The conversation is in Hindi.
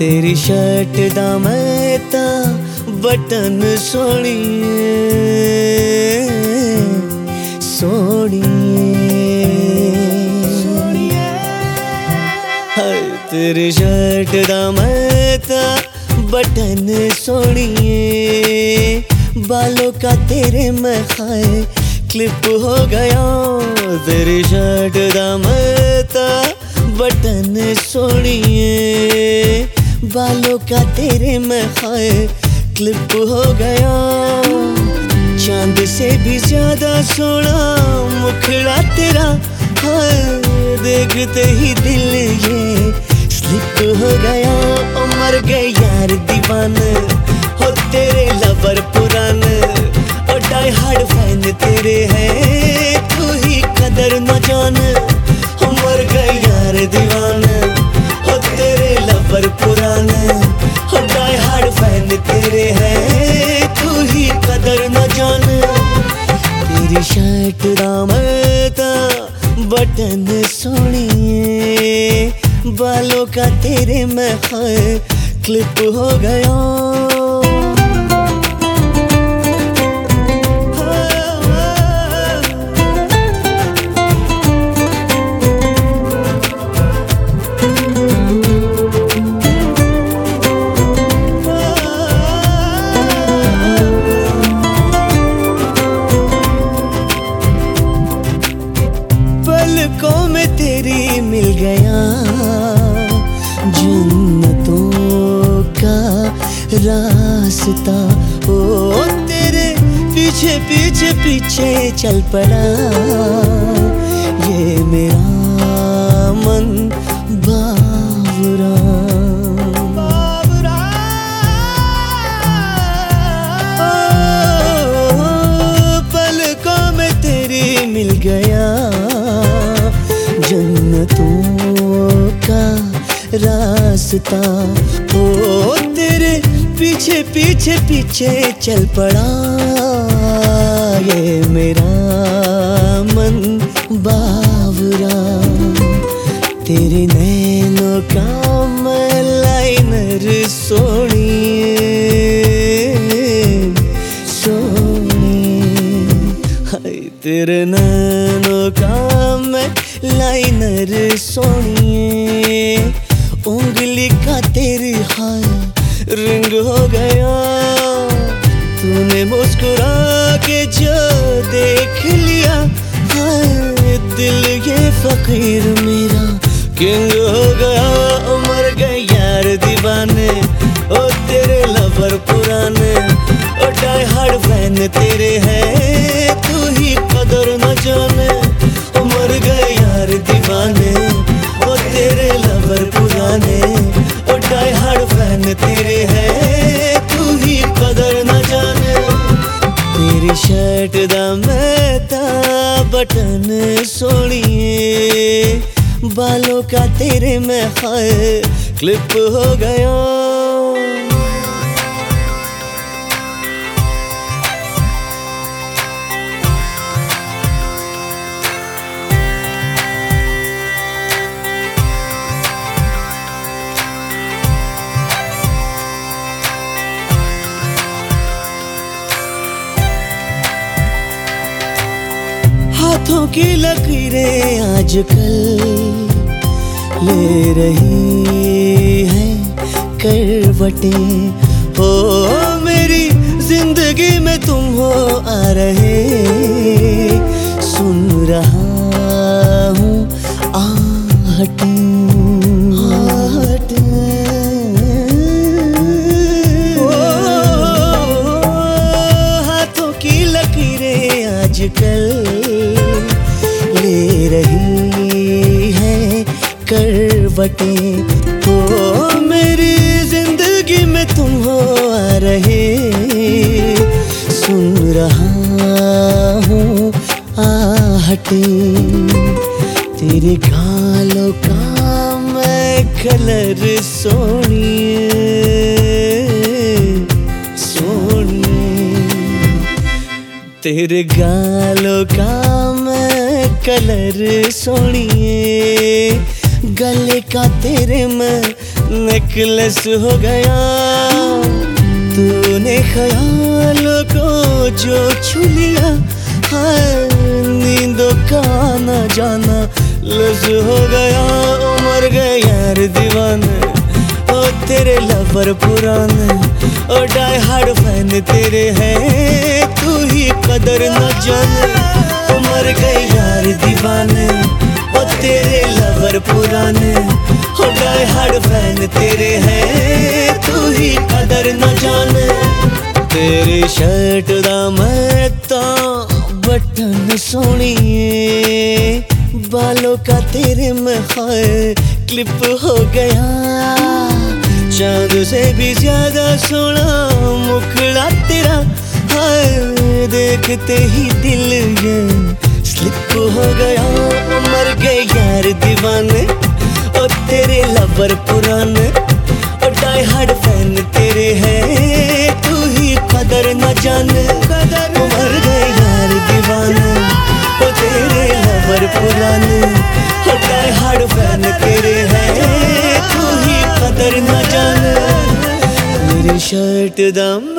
तेरी शर्ट दा मैं ता बटन सोनी सोनी हाय तेरी शर्ट दा मैं ता बटन सोनिए बालों का तेरे मैं खाए क्लिप हो गया। तेरी शर्ट दा मैं ता बटन सोनिए बालों का तेरे में खाए क्लिप हो गया। चाँद से भी ज़्यादा सोना मुखड़ा तेरा हाय देखते ही दिल ये स्लिप हो गया। और मर गए यार दीवान, हो तेरे लवर पुरान। ही न जान। तेरी शर्ट दामता बटन सोनिए। बालों का तेरे में क्लिप हो गया। गया जन्नतों का रास्ता। ओ तेरे पीछे पीछे पीछे चल पड़ा। ये मेरा मन बावरा। पलकों में तेरी मिल गया। रास्ता। ओ, तेरे पीछे पीछे पीछे चल पड़ा। ये मेरा मन बावरा। तेरे नैनों का मैं लाइनर सोनिए सोनी। हाय, तेरे नैनों हाय रिंग हो गया। तूने मुस्कुरा के जो देख लिया, हाय, दिल ये फकीर मेरा किंग हो गया। सोनिए बालों का तेरे में है। क्लिप हो गया। हाथों की लकीरें आजकल ले रही है करवटें। हो मेरी ज़िंदगी में तुम हो आ रहे करवटें हो मेरी ज़िंदगी में तुम हो आ रहे, सुन रहा हूँ आहटे तेरे गालों का मैं कलर सोनिए सोनिए, तेरे गालों का मैं कलर सोनिए गले का तेरे में नेकलेस हो गया। तूने ख्यालों को जो छू लिया है, नींदों का आना जाना लज हो गया। उमर गए यार दीवाने, ओ तेरे लवर पुराने, ओ डाई हार्ड फ़ैन तेरे हैं, तू ही कदर न जाने। पुराने ओ डाई हार्ड फ़ैन तेरे हैं, तू ही कदर न जाने। तेरी शर्ट दा मैं तो बटन सोनिए, बालों का तेरे में है क्लिप हो गया। चाँद से भी ज़्यादा सोना मुखड़ा तेरा है देखते ही दिल ये स्लिप हो गया, मर गए यार दीवाने, और तेरे लवर पुराने, और डाई हार्ड फ़ैन तेरे हैं। तू ही कदर न जाने मर गए यार दीवाने और तेरे लवर पुराने, और डाई हार्ड फ़ैन तेरे हैं। तू ही कदर न जाने, मेरी शर्ट दम